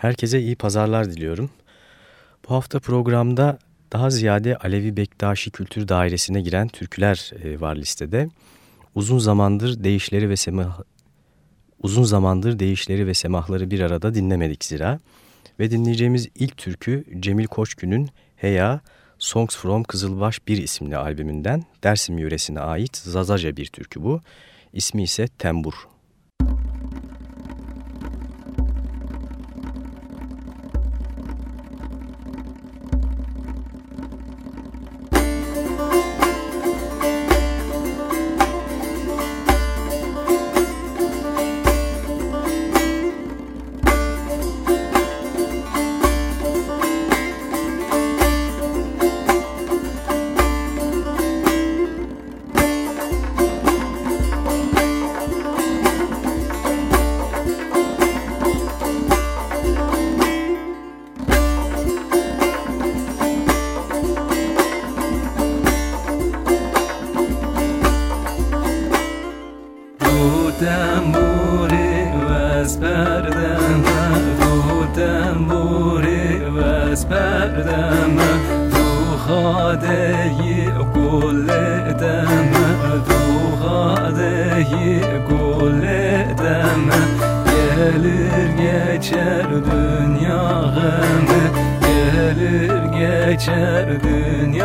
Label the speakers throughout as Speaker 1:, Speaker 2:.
Speaker 1: Herkese iyi pazarlar diliyorum. Bu hafta programda daha ziyade Alevi Bektaşi Kültür Dairesi'ne giren türküler e, var listede. Uzun zamandır değişleri ve semah uzun zamandır değişleri ve semahları bir arada dinlemedik zira. Ve dinleyeceğimiz ilk türkü Cemil Koçgün'ün Heya Songs from Kızılbaş 1 isimli albümünden Dersim yöresine ait Zazaca bir türkü bu. İsmi ise Tembur.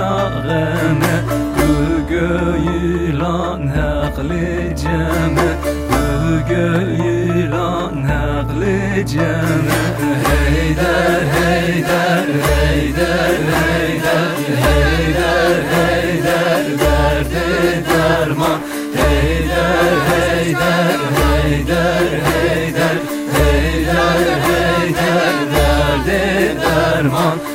Speaker 2: yağını Göğü lan haklı ceme Göğü lan haklı ceme Heyder heyder heyder heyder Heyder heyder derdi derman Heyder heyder heyder heyder Heyder heyder derdi derman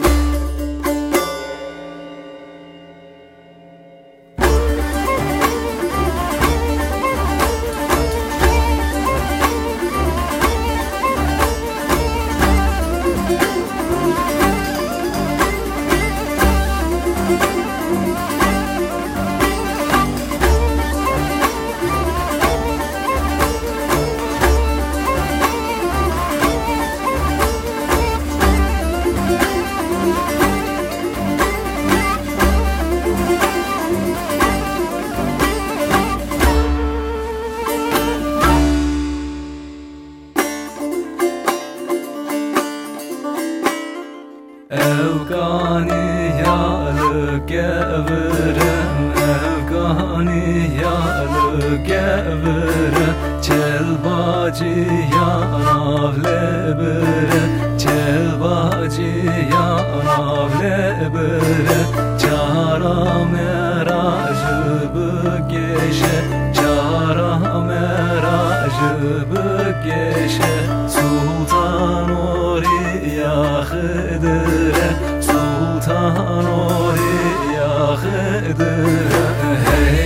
Speaker 2: yani yarı gevre Çelbacı yanav lebre Çelbacı yanav lebre Çara merajı bu geşe Çara merajı bu geşe Sultan oraya hıdıre Sultan oraya hıdıre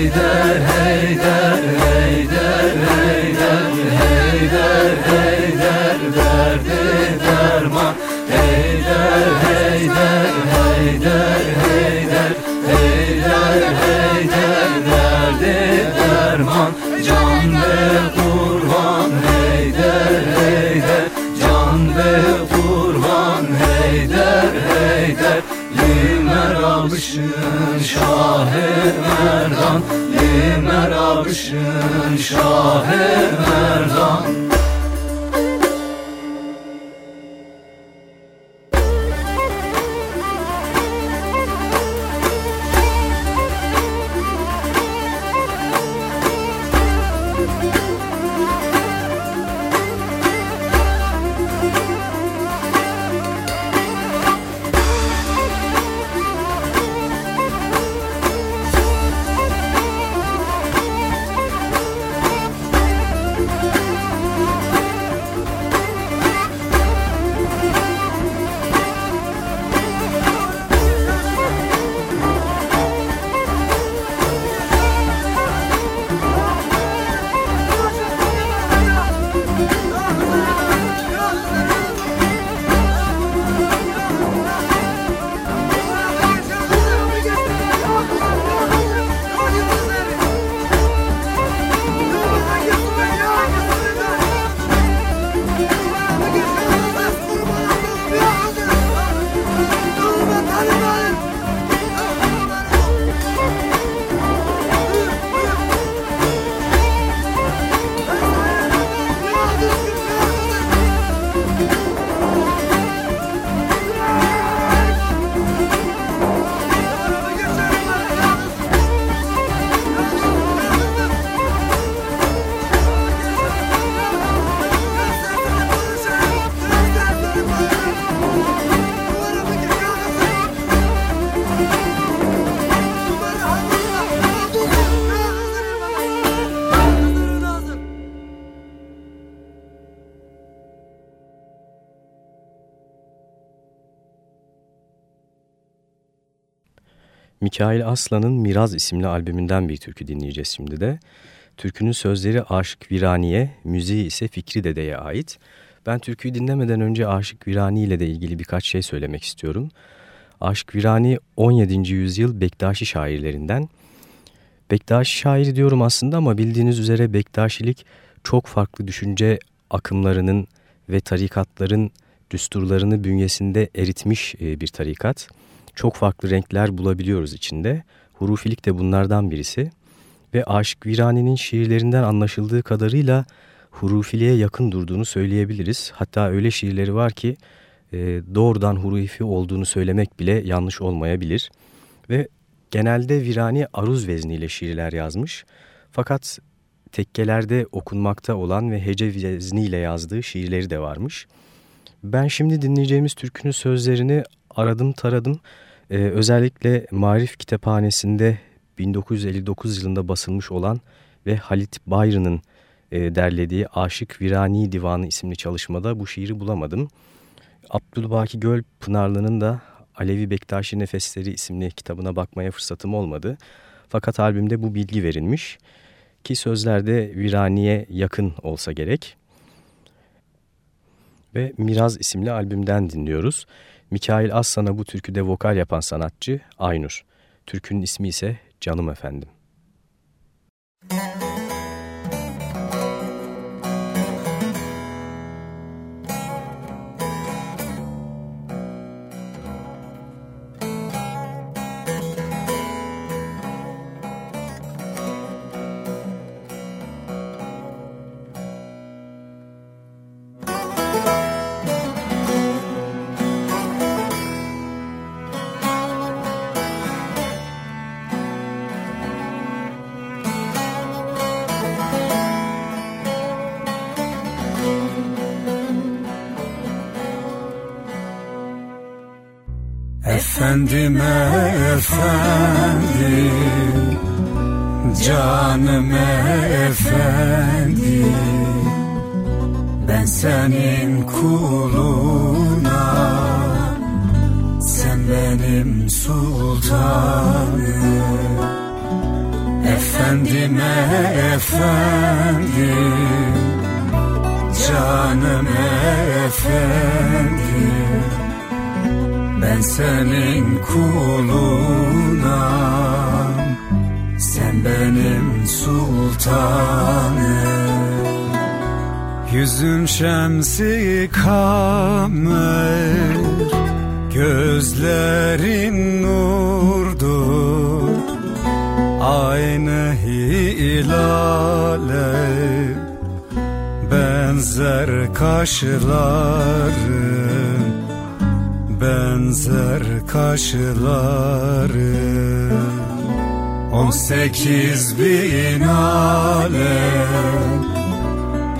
Speaker 2: Heyder, Heyder, Heyder, Heyder, Heyder, Heyder. Alışın Şah-ı Merdan Limer alışın Şah-ı Merdan
Speaker 1: Mikail Aslan'ın Miraz isimli albümünden bir türkü dinleyeceğiz şimdi de. Türkünün sözleri Aşık Virani'ye, müziği ise Fikri Dede'ye ait. Ben türküyü dinlemeden önce Aşık Virani ile de ilgili birkaç şey söylemek istiyorum. Aşık Virani 17. yüzyıl Bektaşi şairlerinden. Bektaşi şairi diyorum aslında ama bildiğiniz üzere Bektaşilik çok farklı düşünce akımlarının ve tarikatların düsturlarını bünyesinde eritmiş e, bir tarikat. Çok farklı renkler bulabiliyoruz içinde. Hurufilik de bunlardan birisi. Ve Aşık Virani'nin şiirlerinden anlaşıldığı kadarıyla hurufiliğe yakın durduğunu söyleyebiliriz. Hatta öyle şiirleri var ki e, doğrudan hurufi olduğunu söylemek bile yanlış olmayabilir. Ve genelde Virani aruz vezniyle şiirler yazmış. Fakat tekkelerde okunmakta olan ve hece vezniyle yazdığı şiirleri de varmış. Ben şimdi dinleyeceğimiz türkünün sözlerini aradım taradım. Ee, özellikle Marif Kitaphanesi'nde 1959 yılında basılmış olan ve Halit Bayrı'nın e, derlediği Aşık Virani Divanı isimli çalışmada bu şiiri bulamadım. Abdülbaki Göl Pınarlı'nın da Alevi Bektaşi Nefesleri isimli kitabına bakmaya fırsatım olmadı. Fakat albümde bu bilgi verilmiş ki sözlerde Virani'ye yakın olsa gerek. Ve Miraz isimli albümden dinliyoruz. Mikail Aslan'a bu türküde vokal yapan sanatçı Aynur. Türkünün ismi ise Canım Efendim. Müzik
Speaker 3: Efendim efendim Canım efendim Ben senin kuluna Sen benim sultanım. Efendim efendim Canım efendim ben senin kulunam. Sen benim sultanım. Yüzün şemsi kamer Gözlerin nurdur. Aynı hilale Benzer kaşların benzer kaşları On sekiz bin alem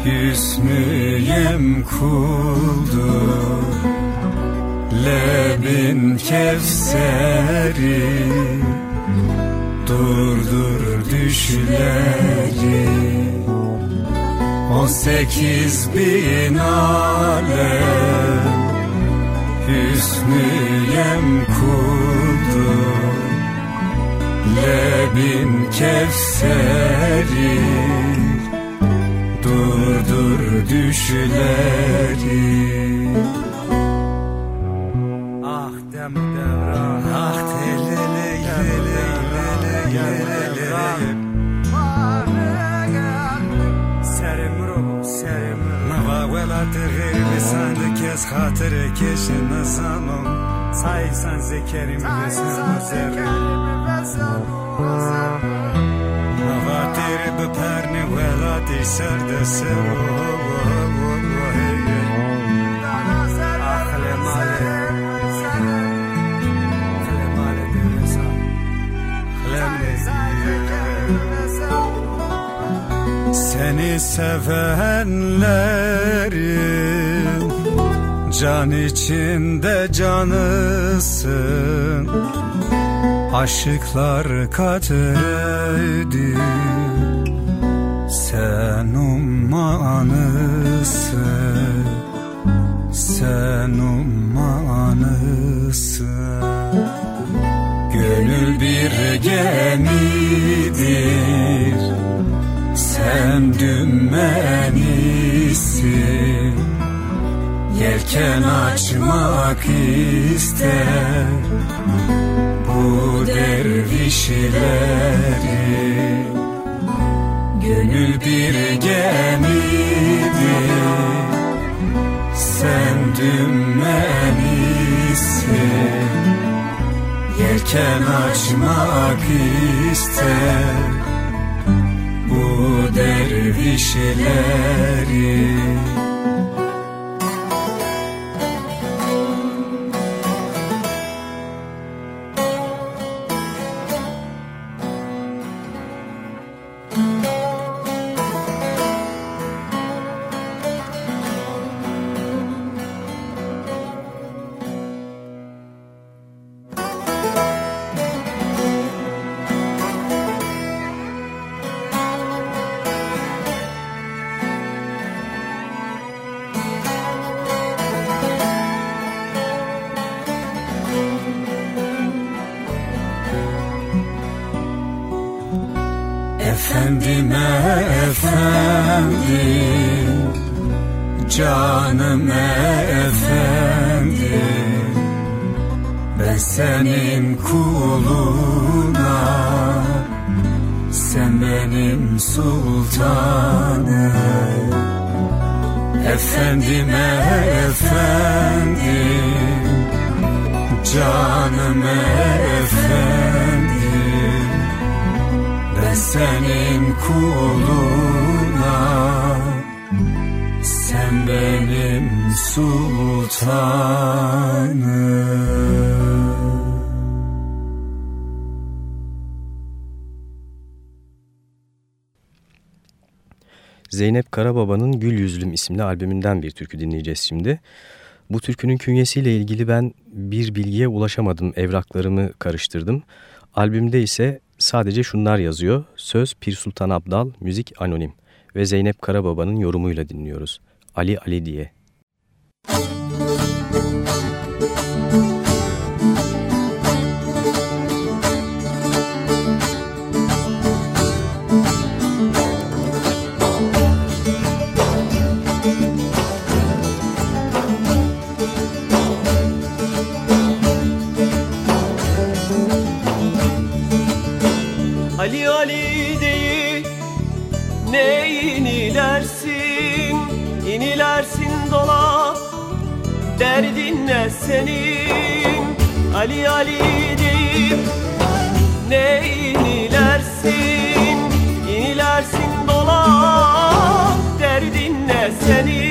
Speaker 3: Hüsnü kuldur Lebin kevseri Durdur düşleri. On sekiz bin alem Hüsnüyem kuldu Lebin kevseri Durdur düşleri. Ah dem devran Ah telele lele lele lele Serim serim Nava velat gayr besand از خاطر کش نزانم سایسان ذکریم بسن نواتر بپرنی ولاتی سرد سرو Seni sevenlerin Can içinde canısın. Aşıklar katredi Sen ummanısın. Sen ummanısın. Gönül bir gemidir Yelken açmak ister Bu dervişleri Gönül bir gemidir Sen dümenisin Yelken açmak ister Bu dervişleri Efendime benim sultanım. Efendime efendim Canım efendim. Ben senin kuluna Sen benim sultanım
Speaker 1: Zeynep Karababa'nın Gül Yüzlüm isimli albümünden bir türkü dinleyeceğiz şimdi. Bu türkünün künyesiyle ilgili ben bir bilgiye ulaşamadım, evraklarımı karıştırdım. Albümde ise sadece şunlar yazıyor. Söz Pir Sultan Abdal, müzik anonim ve Zeynep Karababa'nın yorumuyla dinliyoruz. Ali Ali diye.
Speaker 4: Ali derdin ne senin? Ali Ali değil ne inilersin? İnilersin dolap derdin ne senin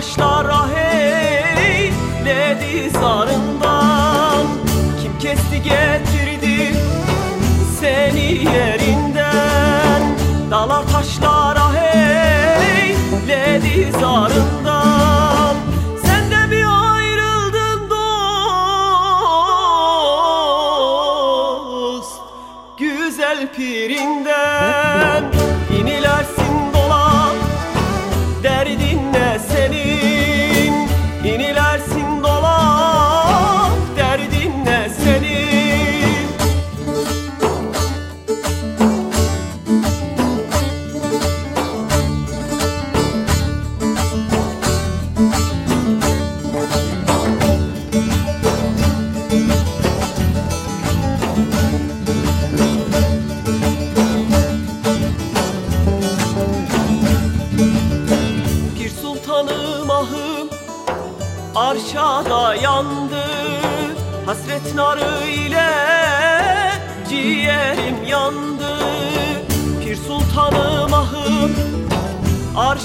Speaker 4: آشنا راه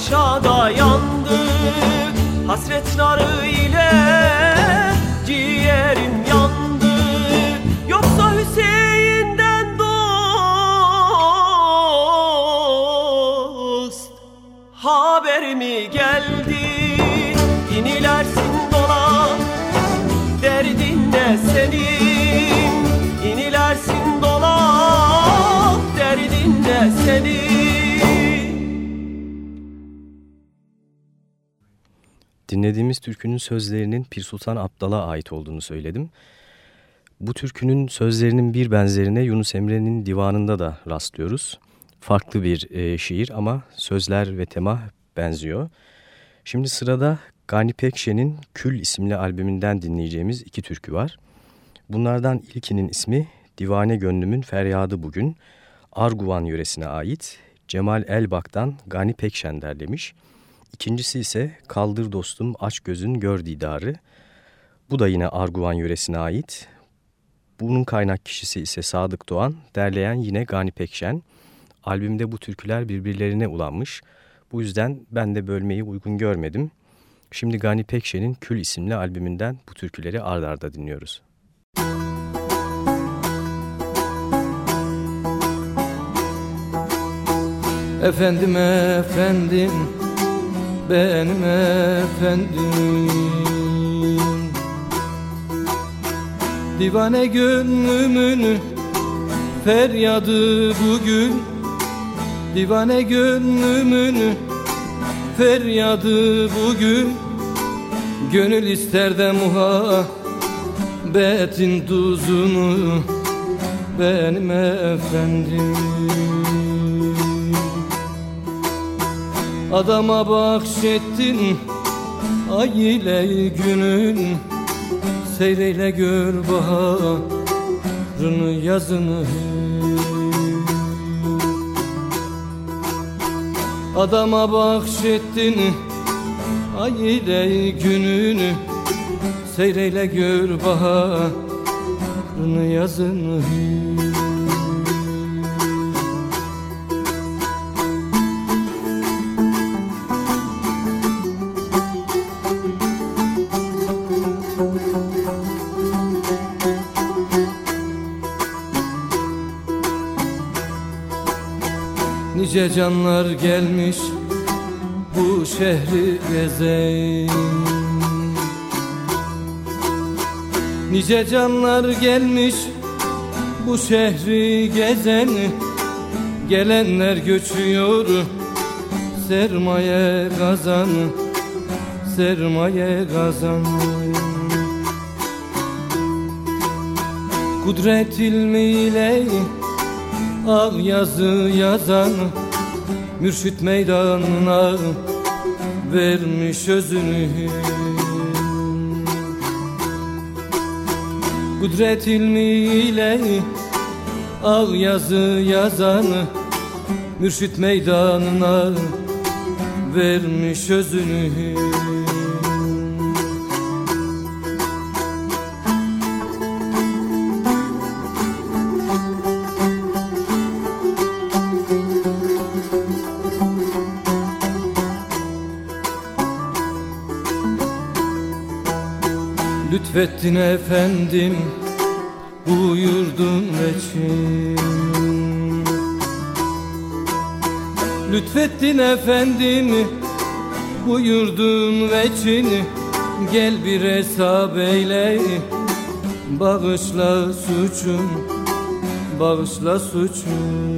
Speaker 4: arşa dayandı Hasret narı ile ciğerim yandı. Yoksa Hüseyin'den dost Haber mi geldi? İnilersin dola Derdin ne senin? İnilersin dola Derdin ne senin
Speaker 1: Dinlediğimiz türkünün sözlerinin Pir Sultan Abdal'a ait olduğunu söyledim. Bu türkünün sözlerinin bir benzerine Yunus Emre'nin divanında da rastlıyoruz. Farklı bir e, şiir ama sözler ve tema benziyor. Şimdi sırada Gani Pekşe'nin Kül isimli albümünden dinleyeceğimiz iki türkü var. Bunlardan ilkinin ismi Divane Gönlümün Feryadı Bugün, Arguvan yöresine ait Cemal Elbak'tan Gani Pekşen derlemiş. İkincisi ise Kaldır Dostum Aç Gözün Gör Didarı. Bu da yine Arguvan yöresine ait. Bunun kaynak kişisi ise Sadık Doğan, derleyen yine Gani Pekşen. Albümde bu türküler birbirlerine ulanmış. Bu yüzden ben de bölmeyi uygun görmedim. Şimdi Gani Pekşen'in Kül isimli albümünden bu türküleri ard arda dinliyoruz.
Speaker 5: Efendim efendim benim efendim. Divane gönlümün feryadı bugün. Divane gönlümün feryadı bugün. Gönül ister de muhabbetin tuzunu Benim efendim Adama bahşettin ay ile günün. Seyreyle gör baharını yazını. Adama bahşettin ay ile gününü Seyreyle gör baharını yazını Nice canlar gelmiş bu şehri gezeyin Nice canlar gelmiş bu şehri gezen Gelenler göçüyor sermaye kazan Sermaye kazan. Kudret ilmiyle Al yazı yazan Mürşit meydanına Vermiş özünü. Kudret ilmiyle Al yazı yazan Mürşit meydanına Vermiş özünü Lütfettin efendim buyurdun için Lütfettin efendim buyurdun veçin Gel bir hesap eyle Bağışla suçum Bağışla suçum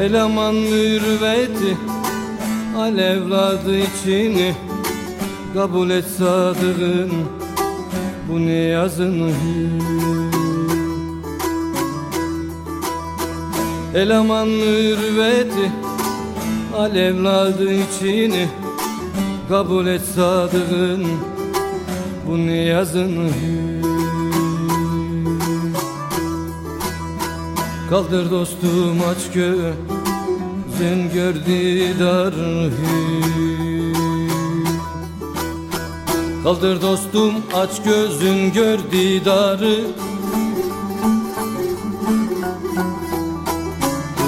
Speaker 5: Eleman mürveti Alevladı için Kabul et sadığın Bu ne yazını Eleman mürveti Alevladı için Kabul et sadığın Bu ne yazını Kaldır dostum aç gözün gör didar Kaldır dostum aç gözün gör didarı.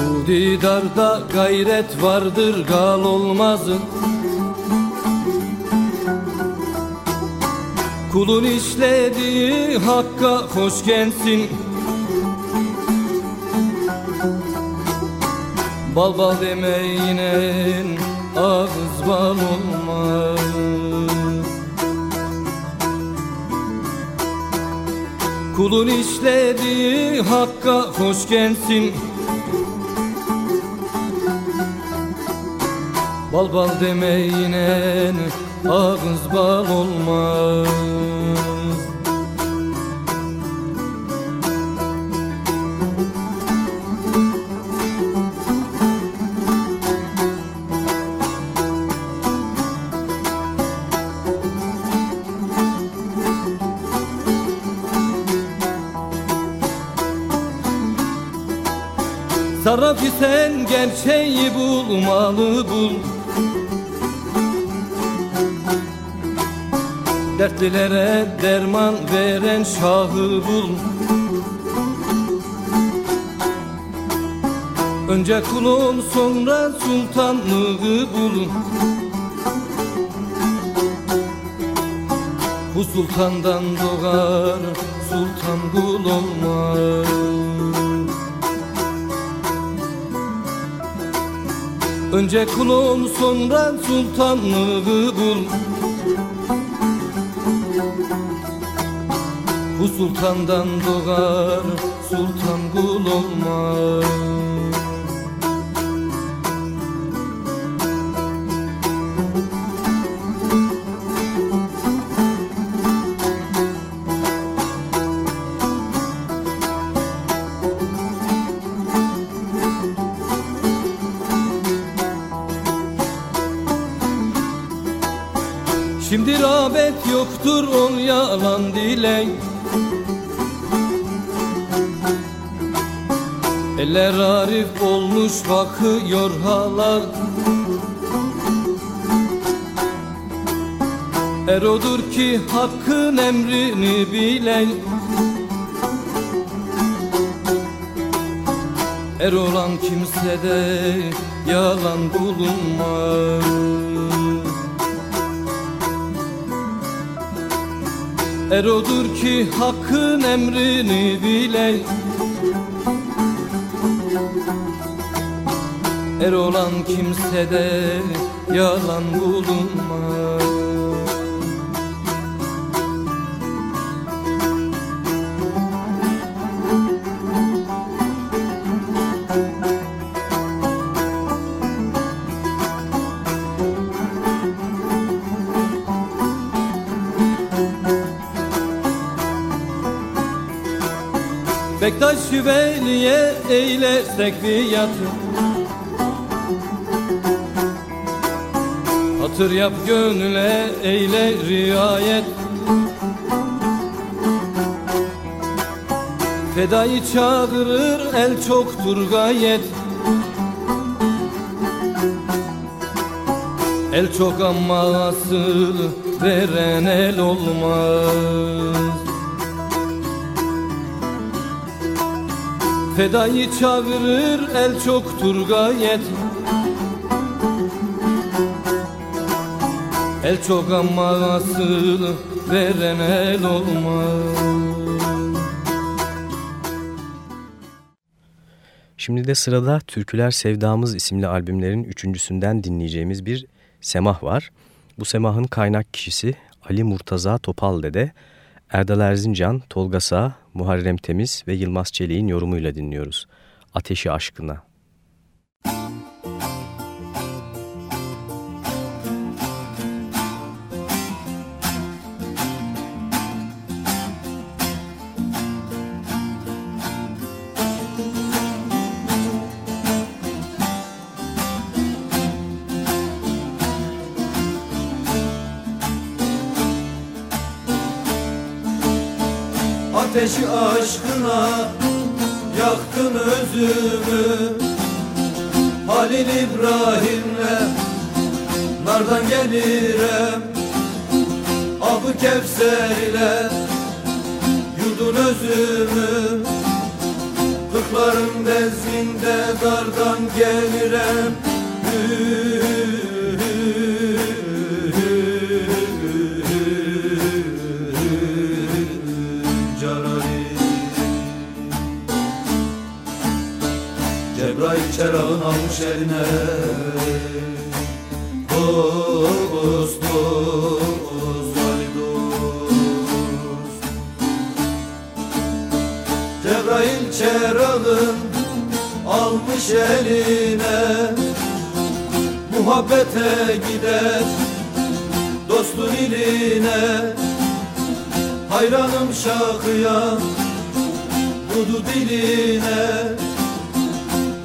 Speaker 5: Bu didarda gayret vardır gal olmazın. Kulun işlediği hakka hoş gelsin. Bal bal demeyin ağız bal olmaz Kulun işlediği hakka hoş gelsin. Bal bal demeyinen ağız bal olmaz Sarrafı sen gerçeği bulmalı bul. Dertlilere derman veren şahı bul. Önce kulun sonra sultanlığı bul. Bu sultandan doğar sultan kul olmaz Önce kulun sonra sultanlığı bul. Bu sultandan doğar sultan kul olmaz dilek Eller arif olmuş bakıyor hala Er odur ki hakkın emrini bilen Er olan kimsede yalan bulunmaz Er odur ki hakkın emrini bilen Er olan kimsede yalan bulunmaz Bektaş veliye eylersek biatı Hatır yap gönüle eyle riayet. Fedayı çağırır el çoktur gayet. El çok ama asıl veren el olmaz Fedayı çağırır el çoktur gayet El çok ama asıl veren el olmaz
Speaker 1: Şimdi de sırada Türküler Sevdamız isimli albümlerin üçüncüsünden dinleyeceğimiz bir semah var. Bu semahın kaynak kişisi Ali Murtaza Topal Dede, Erdal Erzincan, Tolga Sağ, Muharrem Temiz ve Yılmaz Çelik'in yorumuyla dinliyoruz. Ateşi Aşkına.
Speaker 6: Dostun iline Hayranım şakıya Dudu diline.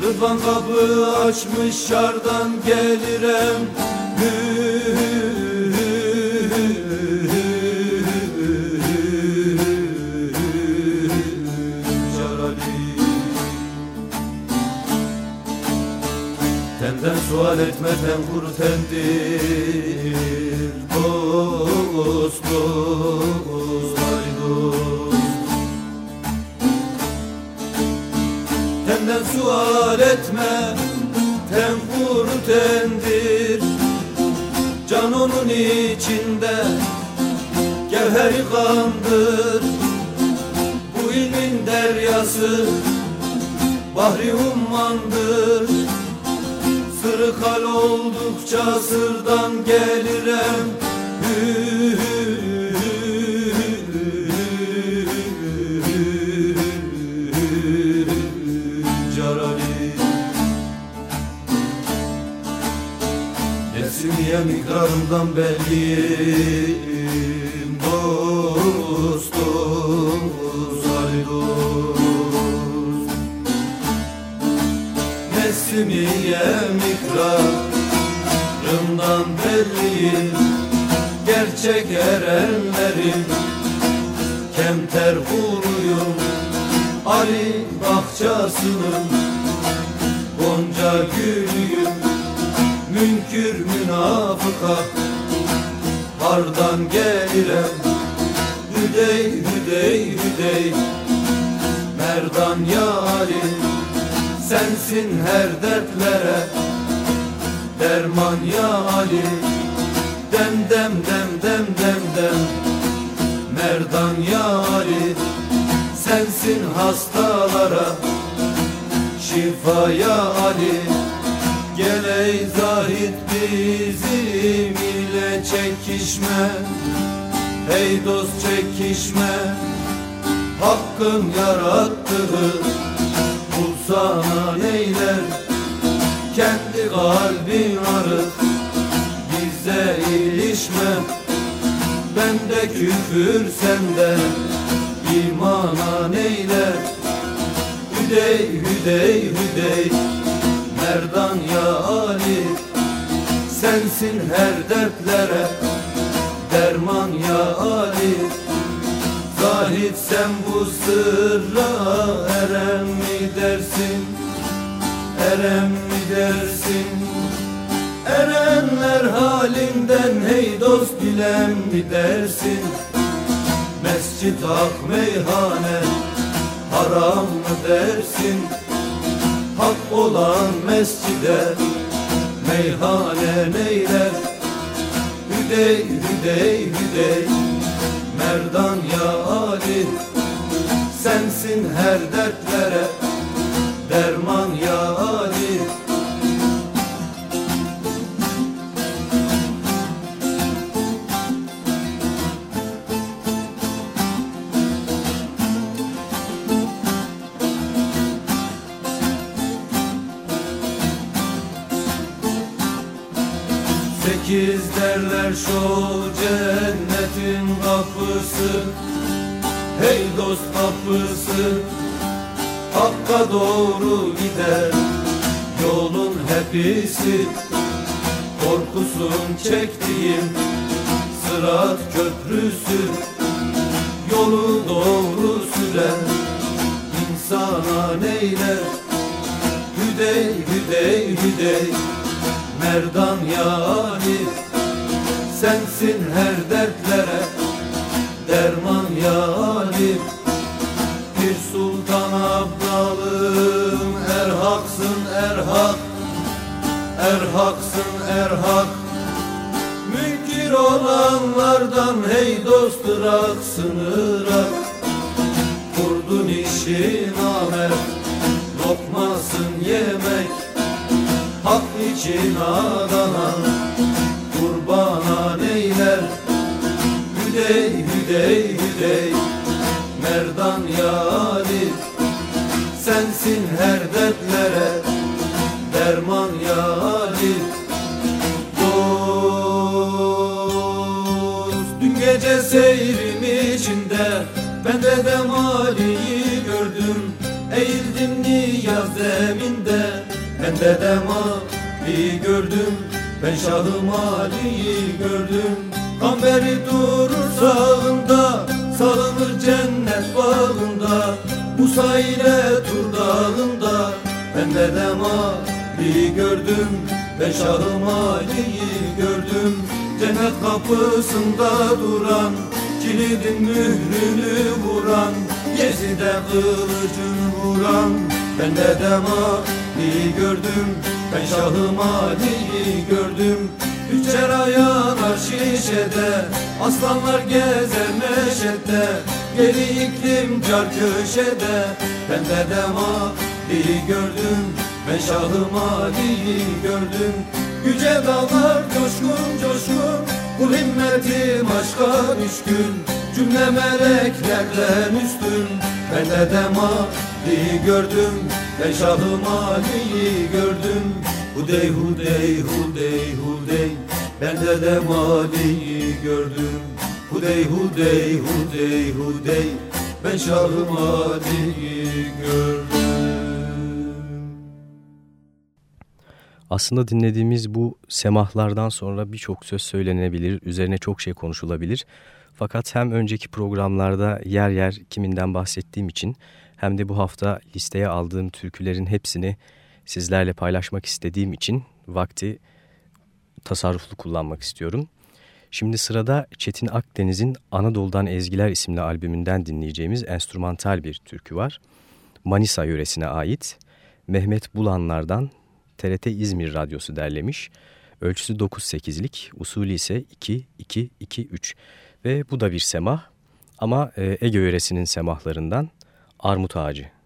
Speaker 6: Rıdvan kapı açmış şardan gelirem. Tenden sual etme ten kuru tendir Ay dost Tenden sual etme ten kuru tendir. Can onun içinde Gevheri kandır. Bu ilmin deryası Bahri ummandır. Sırrı kal oldukça sırdan gelirem Hü, Mikrarımdan belliyim Dost, dost. Nefsimiye mikrarımdan belliyim Gerçek erenlerin Kemter kuruyum Ali bahçasının Gonca gülüyüm Münkür münafıka. Hardan gelirem Hüdey hüdey hüdey. Merdan ya Ali Sensin her dertlere. Derman ya Ali Dem dem dem dem dem dem. Merdan ya Ali Sensin hastalara. Şifa ya Ali Gel ey zahit bizim ile çekişme. Hey dost çekişme Hakkın yarattığı Kul sana neyler Kendi kalbin arık Bize ilişme Bende küfür sende. İmana neyler Hüdey hüdey hüdey Merdan ya Ali Sensin her dertlere Derman ya Ali Zahit sen bu sırra erem mi dersin? Erem mi dersin? Erenler halinden hey dost bilen mi dersin? Mescit hak meyhane haram mı dersin Hak olan mescide meyhane neyler Hüdey hüdey hüdey Merdan ya Ali Sensin her dertlere Derman ya Ali derler şu cennetin kapısı. Hey dost kapısı. Hakka doğru gider. Yolun hepsi Korkusun çektiğim Sırat köprüsü. Yolu doğru süren insana neyler Hüdey hüdey hüdey. Merdan ya Ali Sensin her dertlere. Derman ya Ali Bir sultan abdalım. Erhaksın Erhak Erhaksın Erhak Münkir olanlardan hey dost ırak sınırak Kurdun işi namert Lokmasın yemek. Hak için adanan Kurbana neyler Hüdey hüdey hüdey Merdan yali. Sensin her dertlere Derman yali. Dost Dün gece seyrim içinde Ben de demaliyi gördüm. Eğildim niyaz zeminde Ben de demali gördüm Ben şahım Ali'yi gördüm. Kamberi durur sağında Salınır cennet bağında. Musa ile Tur dağında Ben de demali gördüm. Ben şahım Ali'yi gördüm. Cennet kapısında duran Kilidin mührünü vuran Yezide kılıcını vuran Ben de demali gördüm Ben şahım Ali'yi gördüm. Üçer ayanar şişede. Aslanlar gezer meşette Geri iklim car köşede. Ben de demali gördüm. Ben şahım Ali'yi gördüm. Yüce dağlar coşkun coşkun. Kul himmetim aşka düşkün. Cümle meleklerden üstün Ben de demali gördüm Ben şahım Ali'yi gördüm. Hudey hudey hudey hudey Ben de demaliyi gördüm. Hudey hudey hudey hudey Ben şahım Ali'yi gördüm.
Speaker 1: Aslında dinlediğimiz bu semahlardan sonra birçok söz söylenebilir, üzerine çok şey konuşulabilir. Fakat hem önceki programlarda yer yer kiminden bahsettiğim için hem de bu hafta listeye aldığım türkülerin hepsini sizlerle paylaşmak istediğim için vakti tasarruflu kullanmak istiyorum. Şimdi sırada Çetin Akdeniz'in Anadolu'dan Ezgiler isimli albümünden dinleyeceğimiz enstrümantal bir türkü var. Manisa yöresine ait Mehmet Bulanlar'dan TRT İzmir Radyosu derlemiş. Ölçüsü 9-8'lik, usulü ise 2-2-2-3 ve bu da bir semah ama e, Ege yöresinin semahlarından Armut Ağacı.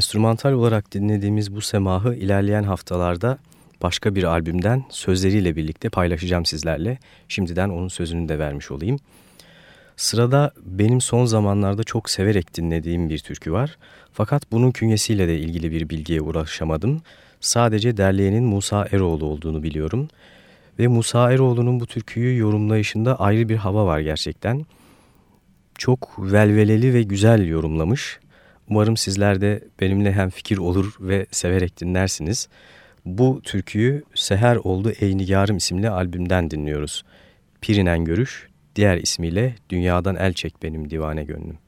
Speaker 1: Enstrümantal olarak dinlediğimiz bu semahı ilerleyen haftalarda başka bir albümden sözleriyle birlikte paylaşacağım sizlerle. Şimdiden onun sözünü de vermiş olayım. Sırada benim son zamanlarda çok severek dinlediğim bir türkü var. Fakat bunun künyesiyle de ilgili bir bilgiye ulaşamadım. Sadece derleyenin Musa Eroğlu olduğunu biliyorum. Ve Musa Eroğlu'nun bu türküyü yorumlayışında ayrı bir hava var gerçekten. Çok velveleli ve güzel yorumlamış. Umarım sizler de benimle hem fikir olur ve severek dinlersiniz. Bu türküyü Seher Oldu Ey Nigarım isimli albümden dinliyoruz. Pirinen Görüş, diğer ismiyle Dünyadan El Çek Benim Divane Gönlüm.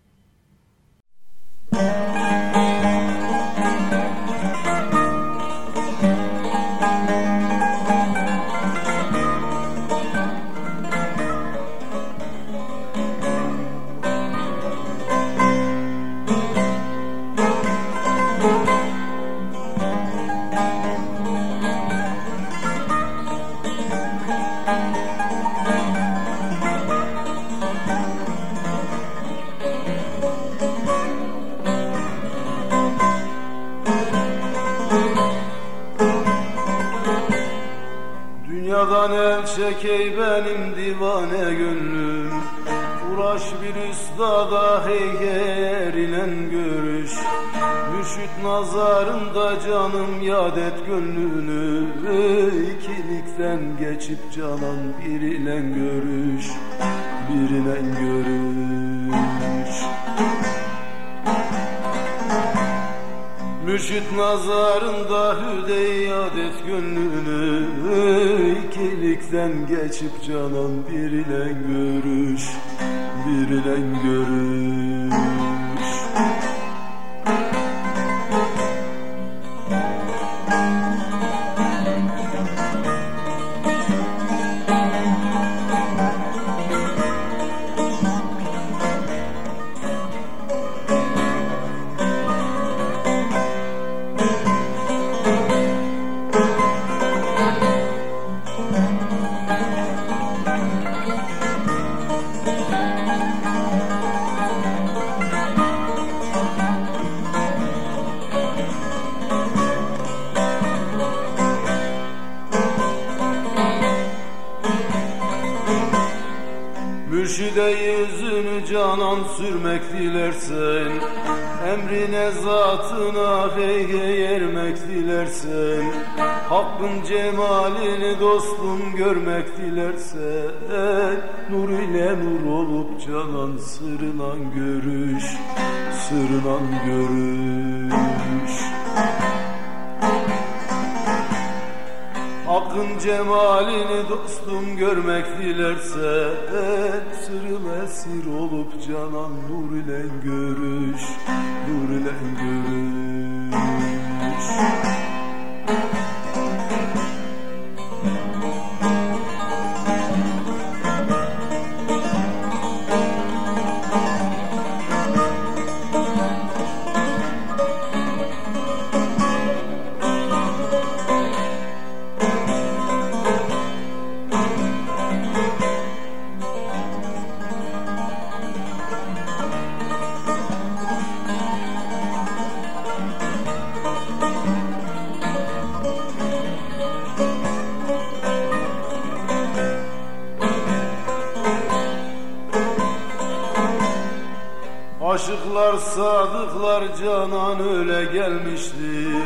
Speaker 7: Benim divane gönlüm. Uğraş bir üstada heyger ile görüş. Mürşit nazarında canım yad et gönlünü. İkilikten geçip canan bir ile görüş Bir ile görüş Mürşit nazarında hüdeyyat et gönlünü ikilikten geçip canan bir ile görüş Bir ile görüş gör. Aşıklar sadıklar canan öyle gelmiştir.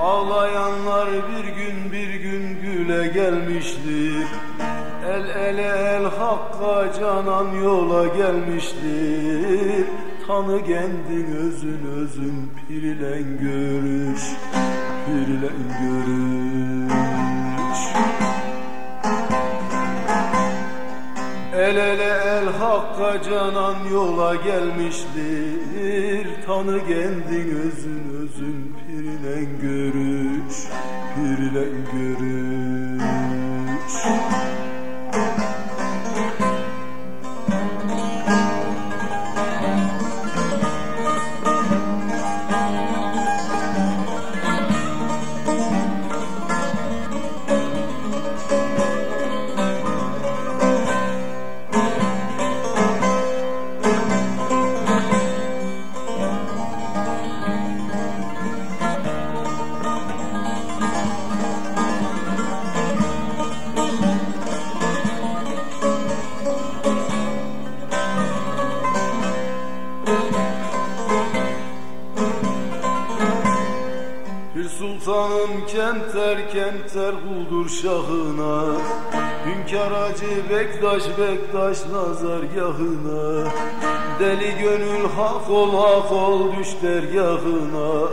Speaker 7: Ağlayanlar bir gün bir gün güle gelmiştir. El ele el hakka canan yola gelmiştir. Tanı kendin özün özün pirilen görüş gelmiştir Tanı kenter kenter buldur şahına. Hünkar Hacı Bektaş Bektaş nazargahına. Deli gönül hak ol hak ol düş dergahına.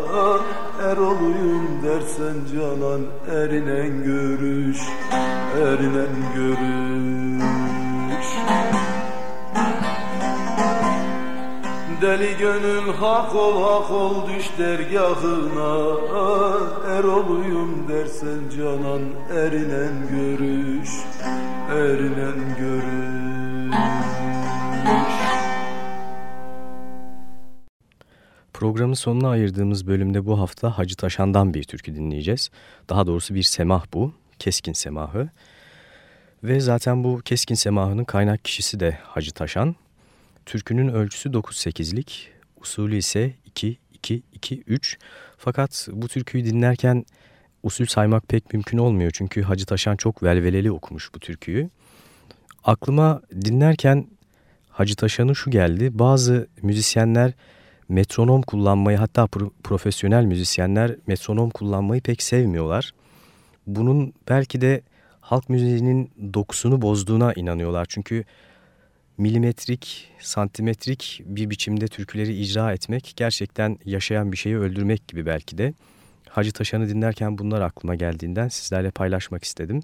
Speaker 7: Er oluyum dersen canan erinen görüş Erinen görüş Deli gönül hak ol hak ol düş dergahına Er oluyum dersen canan erinen görüş Erinen görüş
Speaker 8: Programın sonuna ayırdığımız bölümde bu hafta Hacı Taşan'dan bir türkü dinleyeceğiz. Daha doğrusu bir semah bu, Keskin Semahı. Ve zaten bu Keskin Semahı'nın kaynak kişisi de Hacı Taşan. Türkünün ölçüsü 9-8'lik, usulü ise 2-2-2-3. Fakat bu türküyü dinlerken usul saymak pek mümkün olmuyor. Çünkü Hacı Taşan çok velveleli okumuş bu türküyü. Aklıma dinlerken Hacı Taşan'ın şu geldi. Bazı müzisyenler metronom kullanmayı hatta profesyonel müzisyenler metronom kullanmayı pek sevmiyorlar. Bunun belki de halk müziğinin dokusunu bozduğuna inanıyorlar. Çünkü milimetrik, santimetrik bir biçimde türküleri icra etmek gerçekten yaşayan bir şeyi öldürmek gibi belki de. Hacı Taşan'ı dinlerken bunlar aklıma geldiğinden sizlerle paylaşmak istedim.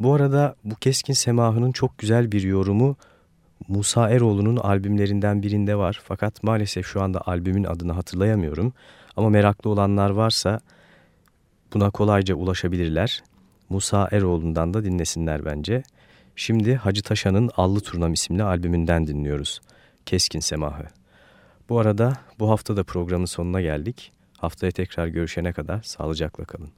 Speaker 8: Bu arada bu Keskin Semahı'nın çok güzel bir yorumu Musa Eroğlu'nun albümlerinden birinde var. Fakat maalesef şu anda albümün adını hatırlayamıyorum. Ama meraklı olanlar varsa buna kolayca ulaşabilirler. Musa Eroğlu'ndan da dinlesinler bence. Şimdi Hacı Taşan'ın Allı Turnam isimli albümünden dinliyoruz. Keskin Semahı. Bu arada bu hafta da programın sonuna geldik. Haftaya tekrar görüşene kadar sağlıcakla kalın.